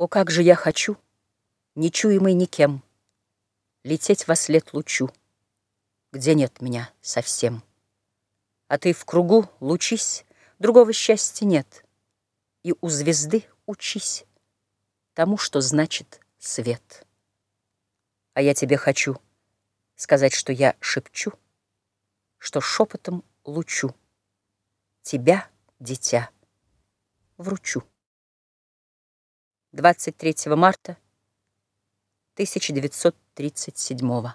О, как же я хочу, нечуемый никем, Лететь во след лучу, где нет меня совсем. А ты в кругу лучись, другого счастья нет, И у звезды учись тому, что значит свет. А я тебе хочу сказать, что я шепчу, Что шепотом лучу тебя, дитя, вручу. 23 марта 1937